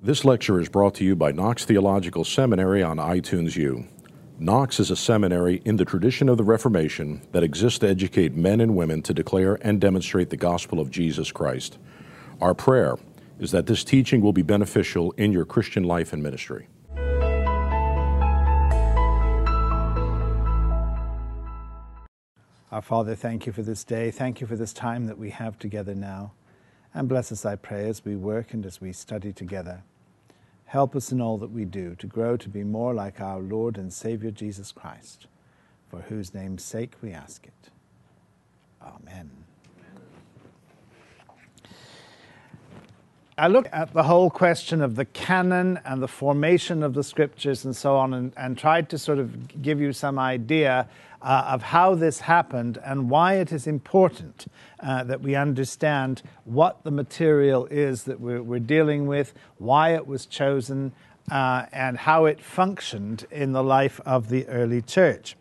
This lecture is brought to you by Knox Theological Seminary on iTunes U. Knox is a seminary in the tradition of the Reformation that exists to educate men and women to declare and demonstrate the gospel of Jesus Christ. Our prayer is that this teaching will be beneficial in your Christian life and ministry. Our Father, thank you for this day. Thank you for this time that we have together now. And bless us, I pray, as we work and as we study together. Help us in all that we do to grow to be more like our Lord and Savior Jesus Christ, for whose name's sake we ask it. Amen. I looked at the whole question of the canon and the formation of the scriptures and so on, and, and tried to sort of give you some idea uh, of how this happened and why it is important uh, that we understand what the material is that we're, we're dealing with, why it was chosen, uh, and how it functioned in the life of the early church.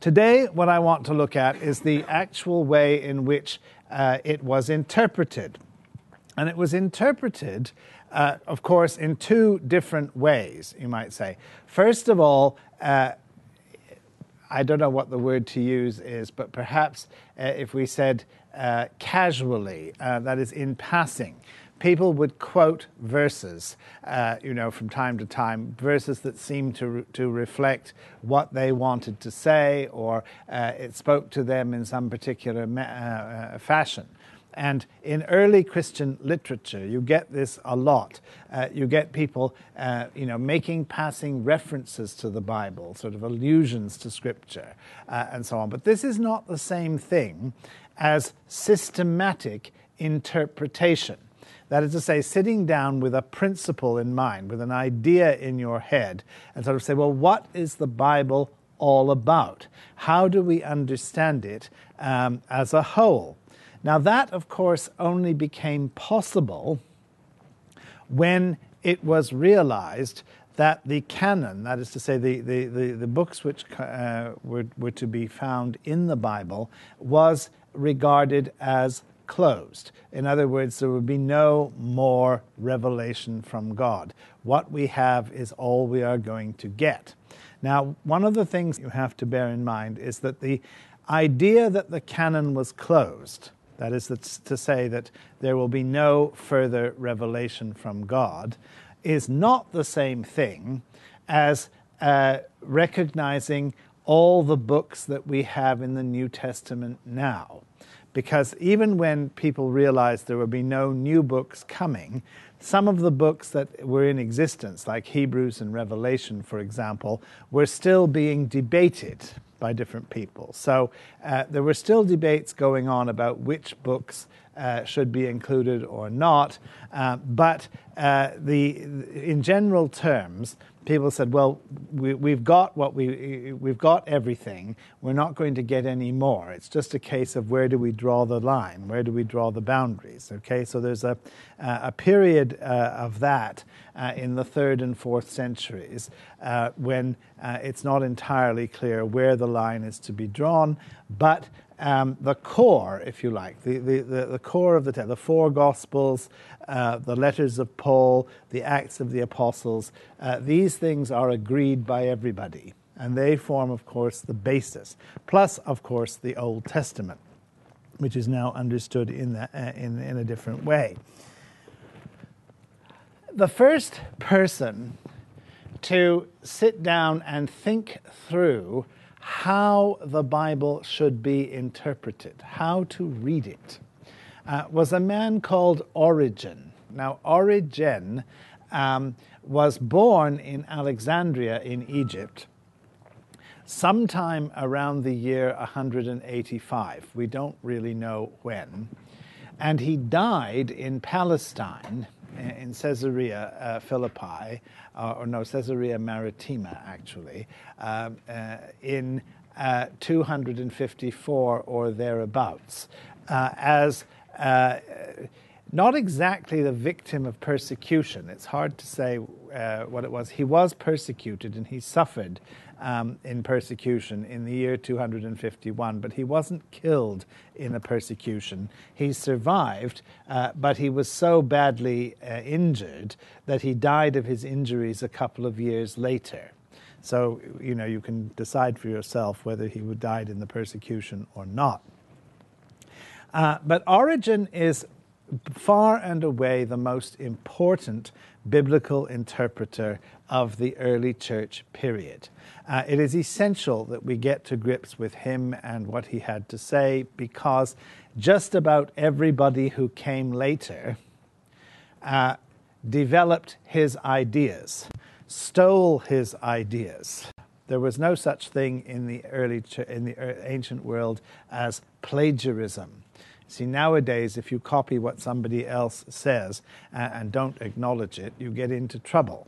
Today, what I want to look at is the actual way in which uh, it was interpreted. And it was interpreted, uh, of course, in two different ways, you might say. First of all, uh, I don't know what the word to use is, but perhaps uh, if we said uh, casually, uh, that is in passing, people would quote verses, uh, you know, from time to time, verses that seemed to, re- to reflect what they wanted to say or uh, it spoke to them in some particular ma- uh, fashion. And in early Christian literature, you get this a lot. Uh, you get people, uh, you know, making passing references to the Bible, sort of allusions to Scripture, uh, and so on. But this is not the same thing as systematic interpretation. That is to say, sitting down with a principle in mind, with an idea in your head, and sort of say, well, what is the Bible all about? How do we understand it um, as a whole? Now, that, of course, only became possible when it was realized that the canon, that is to say, the, the, the, the books which uh, were, were to be found in the Bible, was regarded as closed. In other words, there would be no more revelation from God. What we have is all we are going to get. Now, one of the things you have to bear in mind is that the idea that the canon was closed that is to say, that there will be no further revelation from God, is not the same thing as uh, recognizing all the books that we have in the New Testament now. Because even when people realized there would be no new books coming, some of the books that were in existence, like Hebrews and Revelation, for example, were still being debated by different people. So uh, there were still debates going on about which books uh, should be included or not. Uh, but uh, the, in general terms, people said, well, we, have got what we, we've got everything. We're not going to get any more. It's just a case of where do we draw the line? Where do we draw the boundaries? Okay, so there's a, a period uh, of that uh, in the third and fourth centuries uh, when uh, it's not entirely clear where the line is to be drawn, but um, the core, if you like, the, the, the, the core of the text, the four Gospels, uh, the letters of Paul, the Acts of the Apostles, uh, these things are agreed by everybody. And they form, of course, the basis. Plus, of course, the Old Testament, which is now understood in, the, uh, in, in a different way. The first person to sit down and think through how the Bible should be interpreted, how to read it, uh, was a man called Origen. Now, Origen um, was born in Alexandria in Egypt sometime around the year 185. We don't really know when. And he died in Palestine, in Caesarea uh, Philippi, uh, or no, Caesarea Maritima, actually, uh, uh in uh, 254 or thereabouts, uh, as not exactly the victim of persecution. It's hard to say what it was. He was persecuted and he suffered um, in persecution in the year 251, but he wasn't killed in the persecution. He survived, uh, but he was so badly uh, injured that he died of his injuries a couple of years later. So, you know, you can decide for yourself whether he would died in the persecution or not. Uh, but Origen is far and away the most important biblical interpreter of the early church period. Uh, it is essential that we get to grips with him and what he had to say because just about everybody who came later uh, developed his ideas, stole his ideas. There was no such thing in the early in the ancient world as plagiarism. See, nowadays, if you copy what somebody else says uh, and don't acknowledge it, you get into trouble.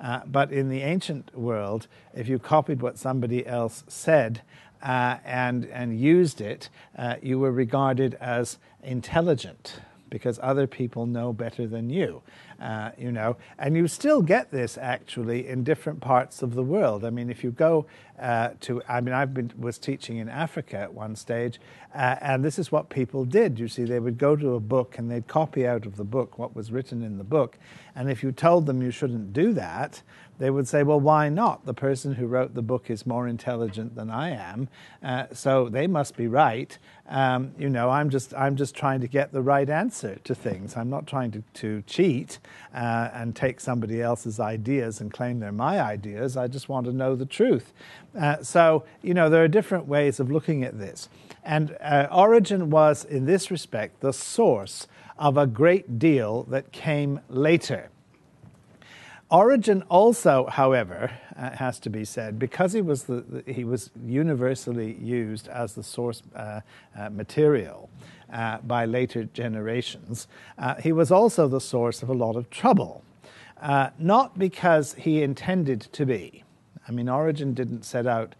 Uh, but in the ancient world, if you copied what somebody else said uh, and, and used it, uh, you were regarded as intelligent because other people know better than you. Uh, you know, and you still get this actually in different parts of the world. I mean, if you go uh, to, I mean, I was teaching in Africa at one stage, uh, and this is what people did. You see, they would go to a book and they'd copy out of the book what was written in the book, and if you told them you shouldn't do that, they would say, well, why not? The person who wrote the book is more intelligent than I am, uh, so they must be right. Um, you know, I'm just, I'm just trying to get the right answer to things. I'm not trying to, to cheat uh, and take somebody else's ideas and claim they're my ideas. I just want to know the truth. Uh, so, you know, there are different ways of looking at this. And uh, Origen was, in this respect, the source of a great deal that came later. Origen also, however, uh, has to be said, because he was, the, the, he was universally used as the source uh, uh, material uh, by later generations, uh, he was also the source of a lot of trouble. Uh, not because he intended to be. I mean, Origen didn't set out,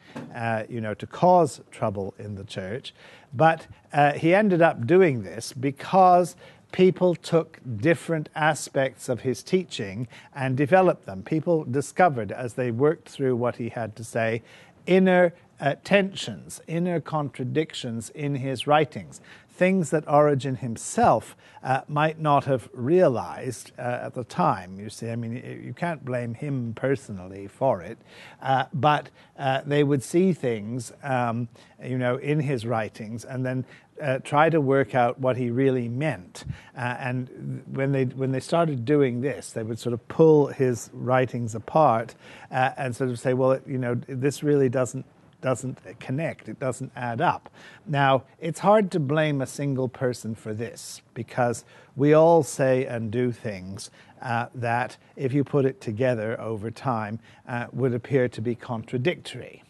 you know, to cause trouble in the church, but he ended up doing this because people took different aspects of his teaching and developed them. People discovered as they worked through what he had to say inner uh, tensions, inner contradictions in his writings, things that Origen himself uh, might not have realized uh, at the time. You see, I mean, you can't blame him personally for it, uh, but uh, they would see things, um, you know, in his writings and then uh, try to work out what he really meant. And when they when they started doing this, they would sort of pull his writings apart and sort of say, well, you know, this really doesn't doesn't connect. It doesn't add up. Now, it's hard to blame a single person for this because we all say and do things uh, that, if you put it together over time, uh, would appear to be contradictory.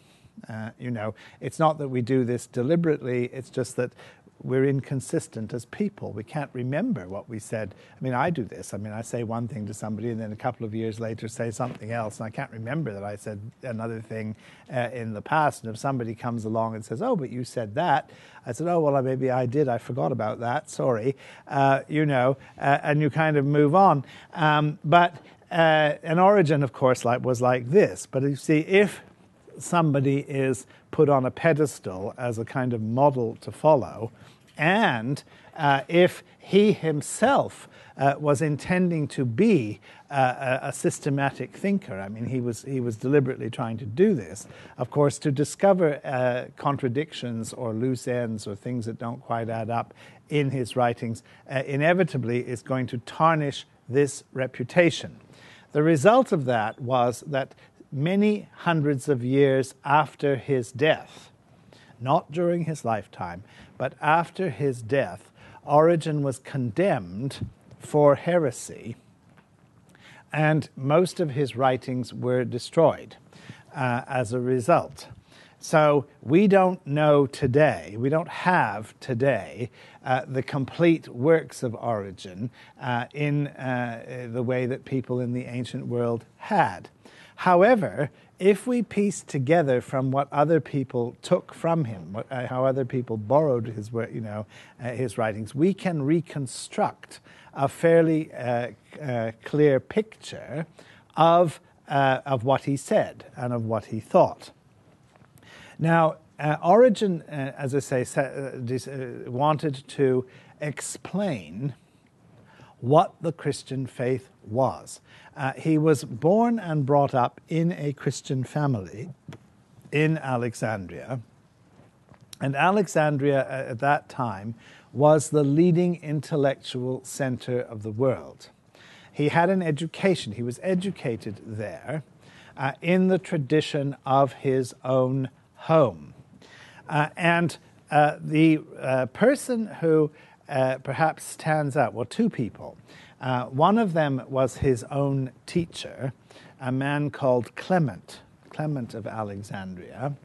Uh, you know, it's not that we do this deliberately, it's just that we're inconsistent as people. We can't remember what we said. I mean, I do this. I mean, I say one thing to somebody and then a couple of years later say something else, and I can't remember that I said another thing uh, in the past. And if somebody comes along and says, Oh, but you said that, I said, Oh, well, maybe I did. I forgot about that. Sorry. Uh, you know, uh, and you kind of move on. Um, but uh, an Origen, of course, like, was like this. But you see, if somebody is put on a pedestal as a kind of model to follow, and uh, if he himself uh, was intending to be uh, a, a, systematic thinker. I mean, he was, he was deliberately trying to do this. Of course, to discover uh, contradictions or loose ends or things that don't quite add up in his writings uh, inevitably is going to tarnish this reputation. The result of that was that many hundreds of years after his death, not during his lifetime, but after his death, Origen was condemned for heresy, and most of his writings were destroyed uh, as a result. So we don't know today, we don't have today uh, the complete works of Origen uh, in uh, the way that people in the ancient world had. However, if we piece together from what other people took from him, what, uh, how other people borrowed his, you know, uh, his writings, we can reconstruct a fairly uh, uh clear picture of, uh, of what he said and of what he thought. Now, uh, Origen, as I say, wanted to explain what the Christian faith was. Uh, he was born and brought up in a Christian family in Alexandria. And Alexandria uh, at that time was the leading intellectual center of the world. He had an education, he was educated there uh, in the tradition of his own home. Uh, and uh, the uh, person who uh, perhaps stands out. Well, two people. Uh, one of them was his own teacher, a man called Clement, Clement of Alexandria.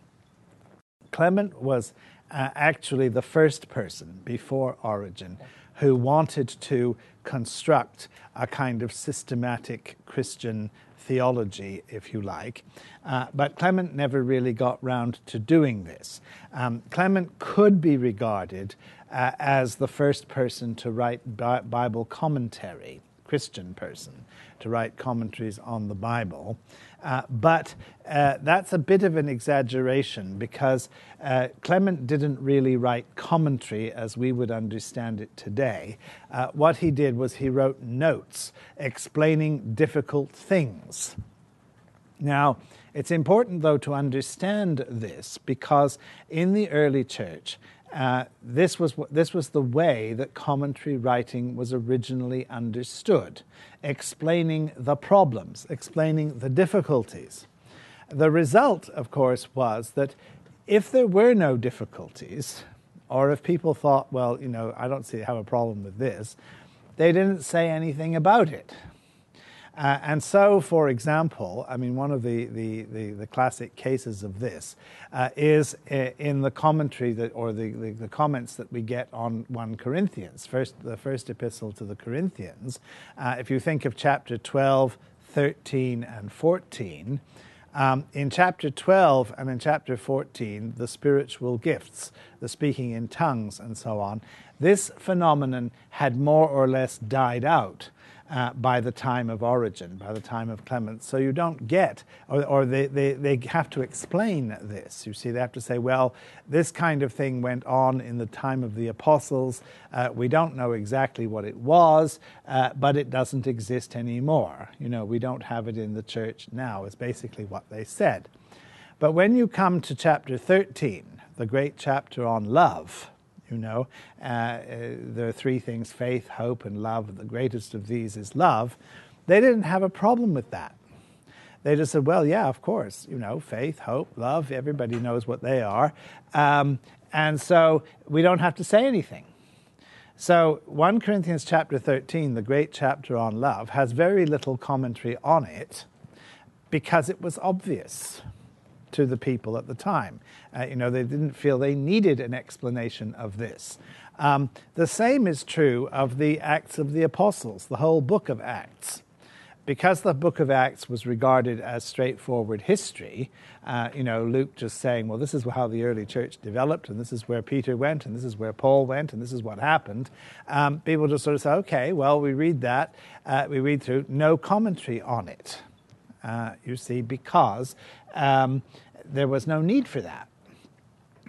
Clement was uh, actually the first person before Origen who wanted to construct a kind of systematic Christian theology, if you like. Uh, but Clement never really got round to doing this. Um, Clement could be regarded uh, as the first person to write Bi- Bible commentary, Christian person, to write commentaries on the Bible. Uh, but uh, that's a bit of an exaggeration because uh, Clement didn't really write commentary as we would understand it today. Uh, what he did was he wrote notes explaining difficult things. Now, it's important, though, to understand this because in the early church, uh, this, was, this was the way that commentary writing was originally understood, explaining the problems, explaining the difficulties. The result, of course, was that if there were no difficulties, or if people thought, well, you know, I don't see have a problem with this, they didn't say anything about it. Uh, and so, for example, I mean, one of the, the, the, the classic cases of this uh, is uh, in the commentary that, or the, the, the, comments that we get on 1 Corinthians, first, the first epistle to the Corinthians. Uh, if you think of chapter 12, 13, and 14, um, in chapter 12 and in chapter 14, the spiritual gifts, the speaking in tongues, and so on, this phenomenon had more or less died out uh, by the time of Origen, by the time of Clement. So you don't get, or, or they, they, they have to explain this. You see, they have to say, well, this kind of thing went on in the time of the apostles. Uh, we don't know exactly what it was, uh, but it doesn't exist anymore. You know, we don't have it in the church now, is basically what they said. But when you come to chapter 13, the great chapter on love, you know, uh, uh, there are three things faith, hope, and love. The greatest of these is love. They didn't have a problem with that. They just said, well, yeah, of course, you know, faith, hope, love, everybody knows what they are. Um, and so we don't have to say anything. So 1 Corinthians chapter 13, the great chapter on love, has very little commentary on it because it was obvious to the people at the time. Uh, you know, they didn't feel they needed an explanation of this. Um, the same is true of the Acts of the Apostles, the whole book of Acts. Because the book of Acts was regarded as straightforward history, uh, you know, Luke just saying, well, this is how the early church developed, and this is where Peter went, and this is where Paul went, and this is what happened. Um, people just sort of say, okay, well, we read that, uh, we read through, no commentary on it. Uh, you see, because um, there was no need for that.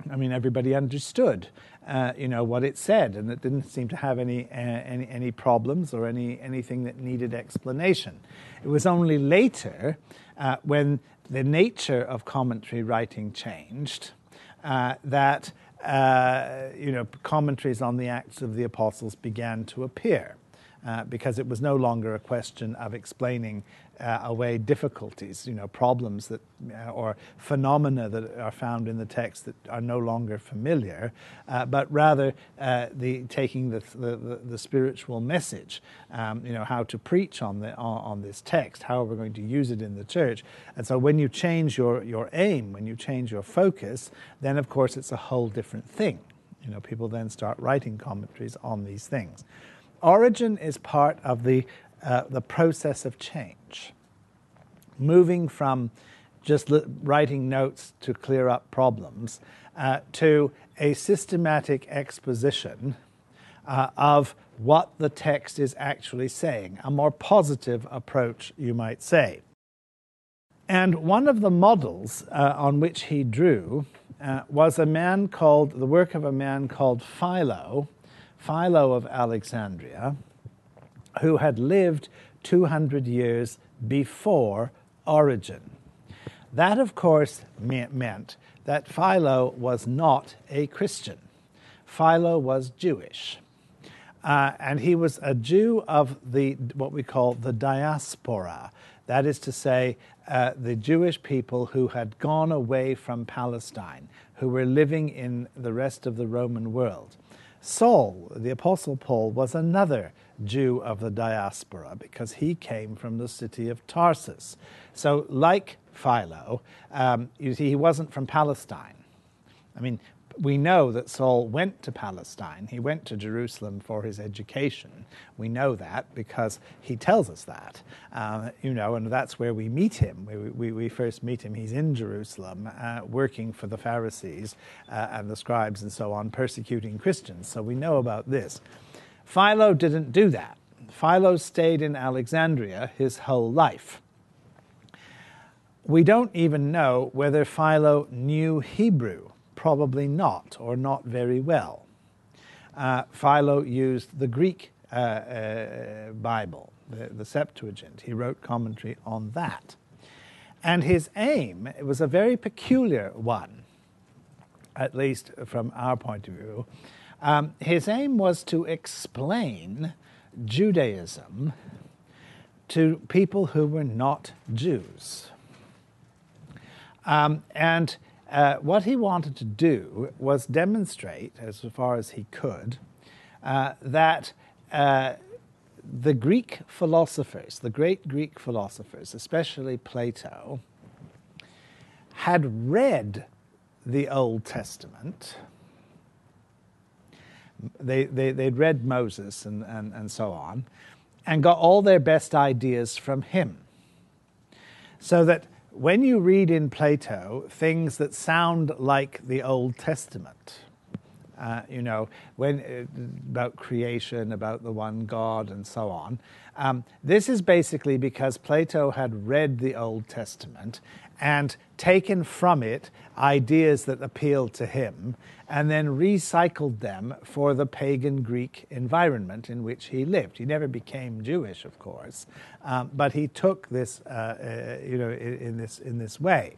I mean, everybody understood, uh, you know, what it said, and it didn't seem to have any, uh, any, any problems or any, anything that needed explanation. It was only later, uh, when the nature of commentary writing changed, uh, that, uh, you know, commentaries on the Acts of the Apostles began to appear. Uh, because it was no longer a question of explaining uh, away difficulties, you know, problems that uh, or phenomena that are found in the text that are no longer familiar, uh, but rather uh, the taking the, the, the spiritual message, um, you know, how to preach on the on, on this text, how we're going to use it in the church, and so when you change your your aim, when you change your focus, then of course it's a whole different thing. You know, people then start writing commentaries on these things. Origen is part of the uh, the process of change. moving from just writing notes to clear up problems uh, to a systematic exposition uh, of what the text is actually saying, a more positive approach, you might say. And one of the models uh, on which he drew uh, was a man called, the work of a man called Philo, Philo of Alexandria, who had lived 200 years before Origen. That, of course, meant that Philo was not a Christian. Philo was Jewish. Uh, and he was a Jew of the what we call the diaspora. That is to say, uh, the Jewish people who had gone away from Palestine, who were living in the rest of the Roman world. Saul, the Apostle Paul, was another Jew of the diaspora because he came from the city of Tarsus. So, like Philo, um, you see, he wasn't from Palestine. I mean, we know that Saul went to Palestine. He went to Jerusalem for his education. We know that because he tells us that, uh, you know, and that's where we meet him. We, we, we first meet him. He's in Jerusalem, uh, working for the Pharisees uh, and the scribes and so on, persecuting Christians. So we know about this. Philo didn't do that. Philo stayed in Alexandria his whole life. We don't even know whether Philo knew Hebrew Probably not, or not very well. Uh, Philo used the Greek uh, uh, Bible, the, the Septuagint. He wrote commentary on that. And his aim was a very peculiar one, at least from our point of view. Um, his aim was to explain Judaism to people who were not Jews. Um, and uh, what he wanted to do was demonstrate, as far as he could, uh, that uh, the Greek philosophers, the great Greek philosophers, especially Plato, had read the Old Testament. They, they, they'd read Moses and, and, and so on, and got all their best ideas from him. So that when you read in Plato things that sound like the Old Testament, uh, you know, when uh, about creation, about the one God, and so on. Um, this is basically because Plato had read the Old Testament and taken from it ideas that appealed to him and then recycled them for the pagan Greek environment in which he lived. He never became Jewish, of course, um, but he took this, uh, uh, you know, in, in, this in this way.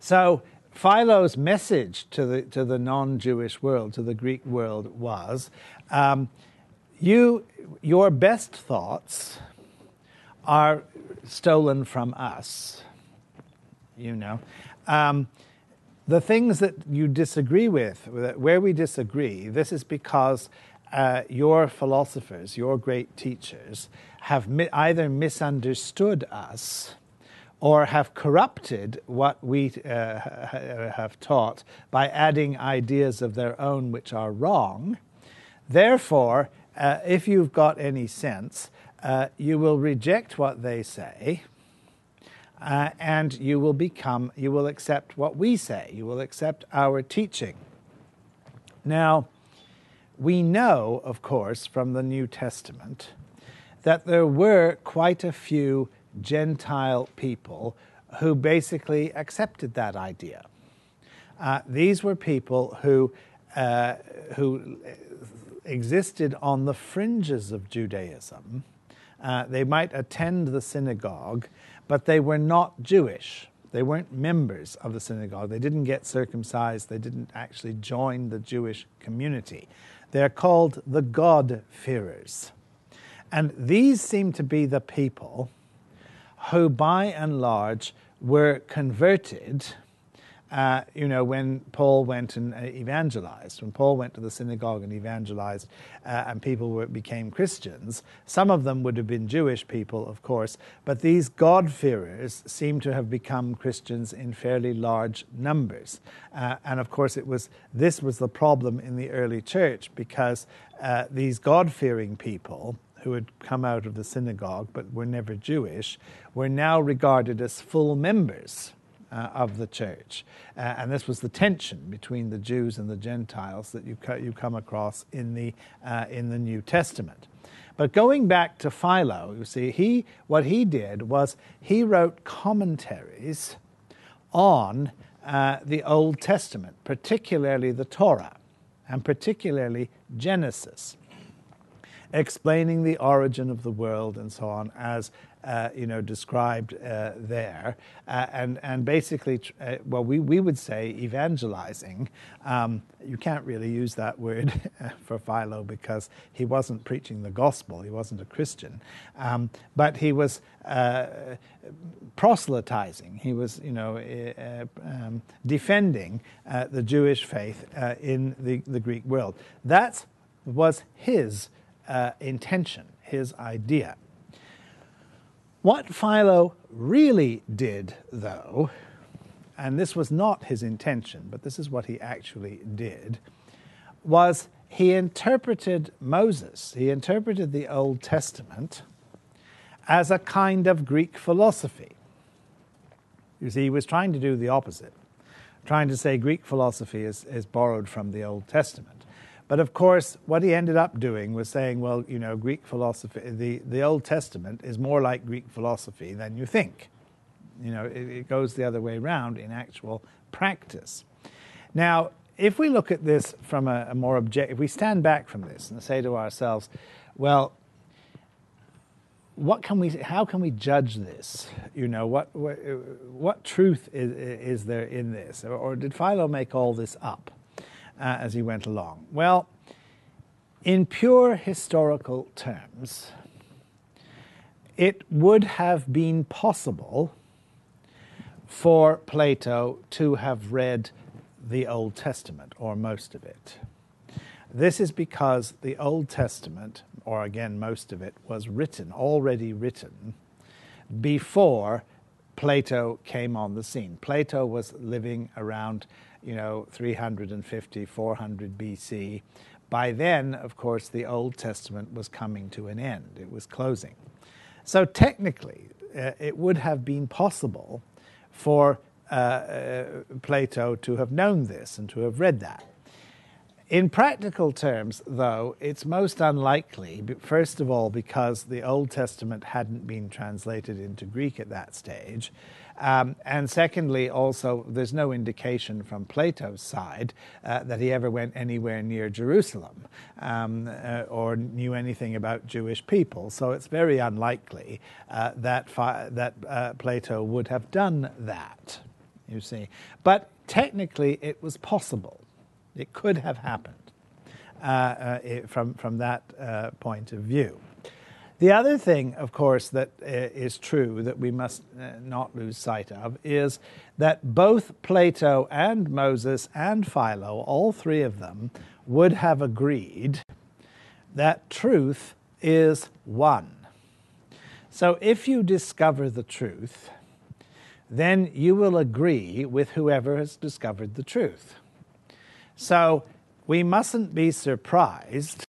So Philo's message to the to the non-Jewish world, to the Greek world, was, um, you your best thoughts are stolen from us. You know. Um, the things that you disagree with, where we disagree, this is because uh, your philosophers, your great teachers, have mi- either misunderstood us or have corrupted what we uh, have taught by adding ideas of their own which are wrong. Therefore, uh, if you've got any sense, uh, you will reject what they say uh, and you will become, you will accept what we say, you will accept our teaching. Now, we know, of course, from the New Testament that there were quite a few Gentile people who basically accepted that idea. Uh, these were people who, uh, who existed on the fringes of Judaism. Uh, they might attend the synagogue, but they were not Jewish. They weren't members of the synagogue. They didn't get circumcised. They didn't actually join the Jewish community. They're called the God-fearers. And these seem to be the people who, by and large, were converted uh, you know, when Paul went and uh, evangelized, when Paul went to the synagogue and evangelized, uh, and people were, became Christians, some of them would have been Jewish people, of course, but these God-fearers seem to have become Christians in fairly large numbers. Uh, and of course, it was this was the problem in the early church because uh, these God-fearing people who had come out of the synagogue but were never Jewish were now regarded as full members uh, of the church. Uh, and this was the tension between the Jews and the Gentiles that you, co- you come across in the, uh, in the New Testament. But going back to Philo, you see, he, what he did was he wrote commentaries on uh, the Old Testament, particularly the Torah, and particularly Genesis, explaining the origin of the world and so on as uh, you know, described uh, there, uh, and and basically, uh, well, we we would say evangelizing. Um, you can't really use that word for Philo because he wasn't preaching the gospel. He wasn't a Christian, um, but he was uh, proselytizing. He was, you know, uh, um, defending the Jewish faith in the the Greek world. That was his Uh, intention, his idea. What Philo really did, though, and this was not his intention, but this is what he actually did, was he interpreted Moses, he interpreted the Old Testament as a kind of Greek philosophy. You see, he was trying to do the opposite, trying to say Greek philosophy is, is borrowed from the Old Testament. But of course, what he ended up doing was saying, well, you know, Greek philosophy, the, the Old Testament is more like Greek philosophy than you think. You know, it, it goes the other way around in actual practice. Now, if we look at this from a, a more objective, if we stand back from this and say to ourselves, well, what can we, how can we judge this? You know, what, what, what truth is, is there in this? Or, or did Philo make all this up? Uh, as he went along? Well, in pure historical terms, it would have been possible for Plato to have read the Old Testament, or most of it. This is because the Old Testament, or again most of it, was written, already written, before Plato came on the scene. Plato was living around you know, 350, 400 BC. By then, of course, the Old Testament was coming to an end, it was closing. So technically, uh, it would have been possible for uh, uh, Plato to have known this and to have read that. In practical terms, though, it's most unlikely, first of all, because the Old Testament hadn't been translated into Greek at that stage, um, and secondly, also, there's no indication from Plato's side uh, that he ever went anywhere near Jerusalem um, uh, or knew anything about Jewish people. So it's very unlikely uh, that, fi- that uh, Plato would have done that, you see. But technically, it was possible, it could have happened. Uh, uh, it, from, from that point of view. The other thing, of course, that uh, is true that we must uh, not lose sight of is that both Plato and Moses and Philo, all three of them, would have agreed that truth is one. So if you discover the truth, then you will agree with whoever has discovered the truth. So we mustn't be surprised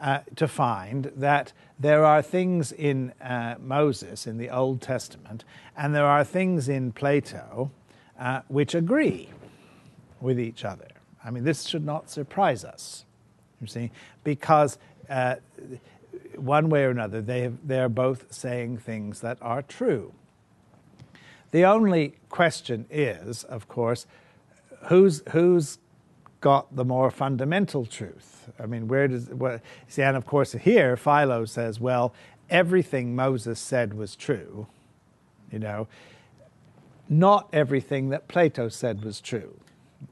uh, to find that there are things in uh, Moses in the Old Testament, and there are things in Plato uh, which agree with each other. I mean, this should not surprise us, you see, because uh, one way or another, they, have, they are both saying things that are true. The only question is, of course, who's, who's got the more fundamental truth. I mean, where does what see? And of course, here Philo says, well, everything Moses said was true. You know, not everything that Plato said was true.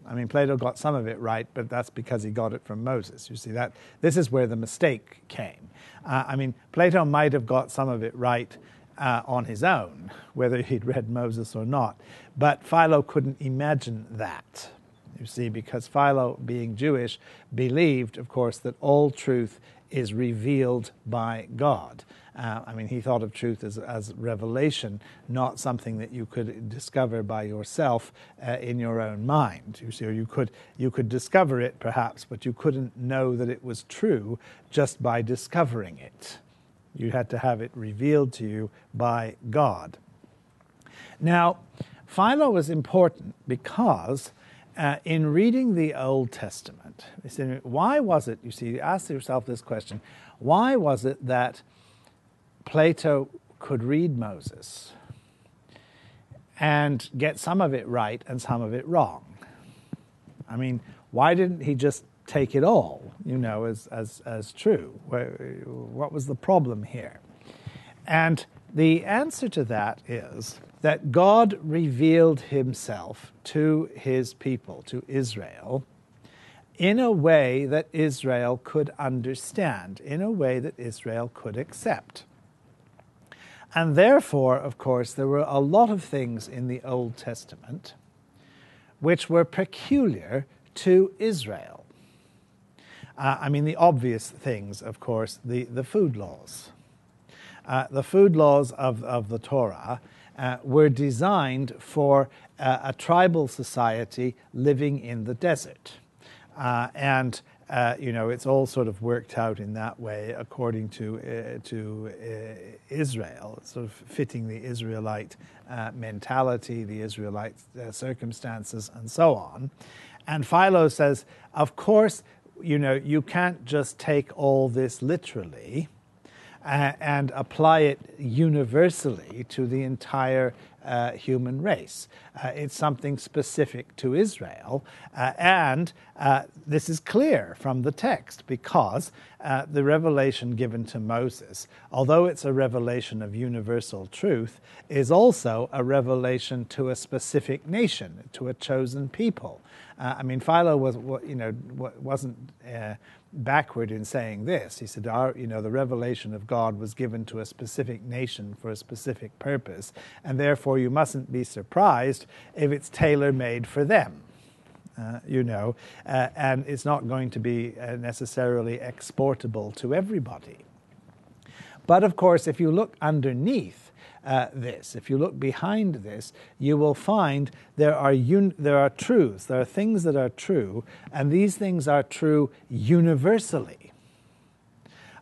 I mean, Plato got some of it right, but that's because he got it from Moses. You see that this is where the mistake came. Uh, I mean, Plato might have got some of it right. Uh, on his own, whether he'd read Moses or not. But Philo couldn't imagine that you see, because Philo, being Jewish, believed, of course, that all truth is revealed by God. Uh, I mean, he thought of truth as, as revelation, not something that you could discover by yourself uh, in your own mind. You see, or you could, you could discover it perhaps, but you couldn't know that it was true just by discovering it. You had to have it revealed to you by God. Now, Philo was important because uh, in reading the Old Testament, why was it, you see, ask yourself this question why was it that Plato could read Moses and get some of it right and some of it wrong? I mean, why didn't he just take it all, you know, as, as, as true? What was the problem here? And the answer to that is that God revealed himself to his people, to Israel, in a way that Israel could understand, in a way that Israel could accept. And therefore, of course, there were a lot of things in the Old Testament which were peculiar to Israel. Uh, I mean, the obvious things, of course, the, the food laws. Uh, the food laws of, of the Torah uh, were designed for uh, a tribal society living in the desert. Uh, and uh, you know, it's all sort of worked out in that way according to uh, to uh, Israel, sort of fitting the Israelite mentality, the Israelite circumstances, and so on. And Philo says, of course, you know, you can't just take all this literally and apply it universally to the entire uh, human race. Uh, it's something specific to Israel. Uh, and uh, this is clear from the text because uh, the revelation given to Moses, although it's a revelation of universal truth, is also a revelation to a specific nation, to a chosen people. I mean, Philo was, you know, wasn't backward in saying this. He said, Our, you know, the revelation of God was given to a specific nation for a specific purpose, and therefore you mustn't be surprised if it's tailor made for them. Uh, you know, uh, and it's not going to be uh, necessarily exportable to everybody. But of course, if you look underneath, uh, this. If you look behind this, you will find there are, there are truths, there are things that are true, and these things are true universally.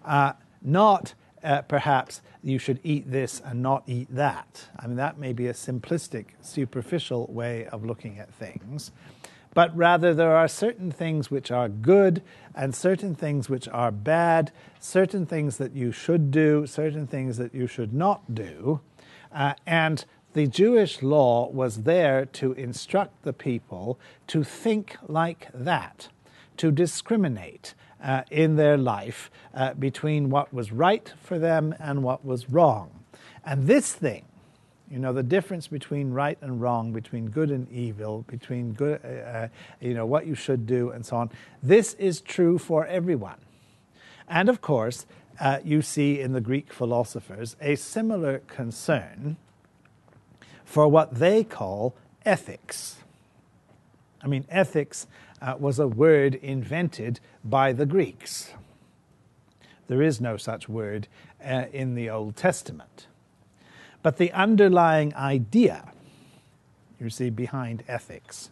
Uh, not uh, perhaps you should eat this and not eat that. I mean, that may be a simplistic, superficial way of looking at things but rather there are certain things which are good and certain things which are bad, certain things that you should do, certain things that you should not do. Uh, and the Jewish law was there to instruct the people to think like that, to discriminate uh, in their life uh, between what was right for them and what was wrong. And this thing, you know, the difference between right and wrong, between good and evil, between good, uh, uh you know, what you should do and so on, this is true for everyone. And of course, uh, you see in the Greek philosophers a similar concern for what they call ethics. I mean, ethics uh, was a word invented by the Greeks. There is no such word uh, in the Old Testament. But the underlying idea, you see, behind ethics,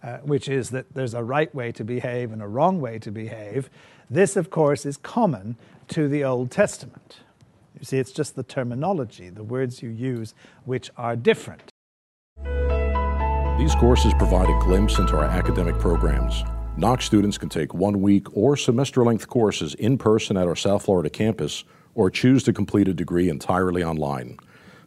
uh, which is that there's a right way to behave and a wrong way to behave, this, of course, is common to the Old Testament. You see, it's just the terminology, the words you use, which are different. These courses provide a glimpse into our academic programs. Knox students can take one week or semester length courses in person at our South Florida campus or choose to complete a degree entirely online.